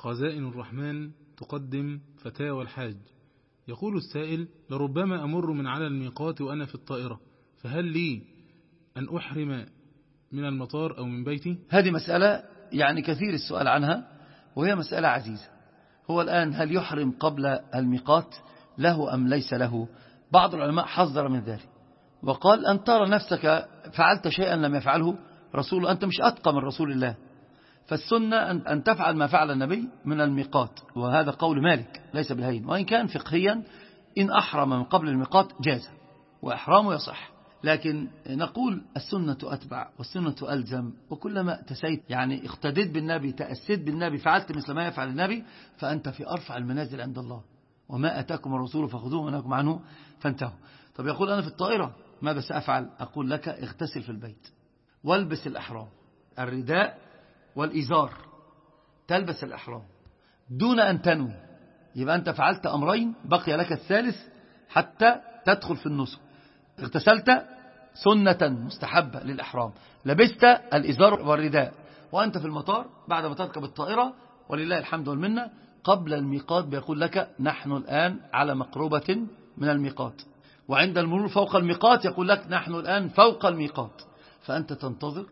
خزائن الرحمن تقدم فتاوى الحاج. يقول السائل لربما أمر من على الميقات وأنا في الطائرة فهل لي أن أحرم من المطار أو من بيتي؟ هذه مسألة يعني كثير السؤال عنها وهي مسألة عزيزة. هو الآن هل يحرم قبل الميقات له أم ليس له؟ بعض العلماء حذر من ذلك وقال أن ترى نفسك فعلت شيئا لم يفعله رسول أنت مش أتقى من رسول الله. فالسنة أن تفعل ما فعل النبي من الميقات وهذا قول مالك ليس بالهين وإن كان فقهيا إن أحرم من قبل الميقات جاز وإحرامه يصح لكن نقول السنة أتبع والسنة ألزم وكلما تسيت يعني اقتديت بالنبي تأسيت بالنبي فعلت مثل ما يفعل النبي فأنت في أرفع المنازل عند الله وما أتاكم الرسول فخذوه منكم عنه فانتهوا. طب يقول أنا في الطائرة ماذا سأفعل؟ أقول لك اغتسل في البيت والبس الأحرام الرداء والإزار تلبس الأحرام. دون أن تنوي. يبقى أنت فعلت أمرين بقي لك الثالث حتى تدخل في النسك. اغتسلت سنة مستحبة للإحرام. لبست الإزار والرداء. وأنت في المطار بعد ما تركب الطائرة ولله الحمد والمنة قبل الميقات بيقول لك نحن الآن على مقربة من الميقات. وعند المرور فوق الميقات يقول لك نحن الآن فوق الميقات. فأنت تنتظر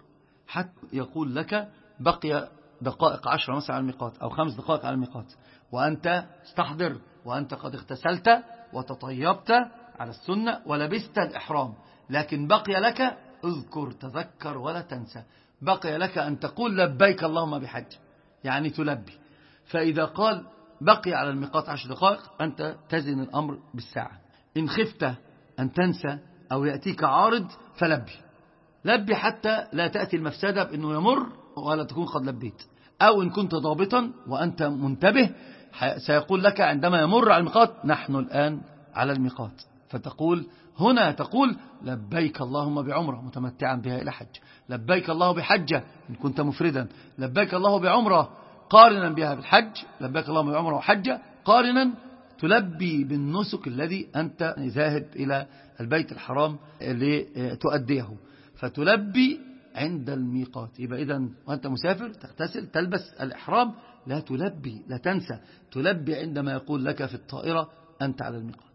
حتى يقول لك بقي دقائق عشرة مثلا على الميقات أو خمس دقائق على الميقات. وأنت استحضر وأنت قد اغتسلت وتطيبت على السنة ولبست الإحرام. لكن بقي لك اذكر تذكر ولا تنسى. بقي لك أن تقول لبيك اللهم بحج يعني تلبي. فإذا قال بقي على الميقات عشر دقائق أنت تزن الأمر بالساعة. إن خفت أن تنسى أو يأتيك عارض فلبي. لبي حتى لا تأتي المفسدة بأنه يمر ولا تكون قد لبيت. أو إن كنت ضابطا وأنت منتبه سيقول لك عندما يمر على الميقات نحن الآن على الميقات. فتقول هنا تقول لبيك اللهم بعمرة متمتعا بها إلى حج. لبيك الله بحجة إن كنت مفردا. لبيك الله بعمرة قارنا بها بالحج لبيك اللهم بعمرة وحجة قارنا تلبي بالنسك الذي أنت ذاهب إلى البيت الحرام لتؤديه. فتلبي عند الميقات. يبقى إذا وأنت مسافر تغتسل تلبس الإحرام لا تلبي لا تنسى. تلبي عندما يقول لك في الطائرة أنت على الميقات.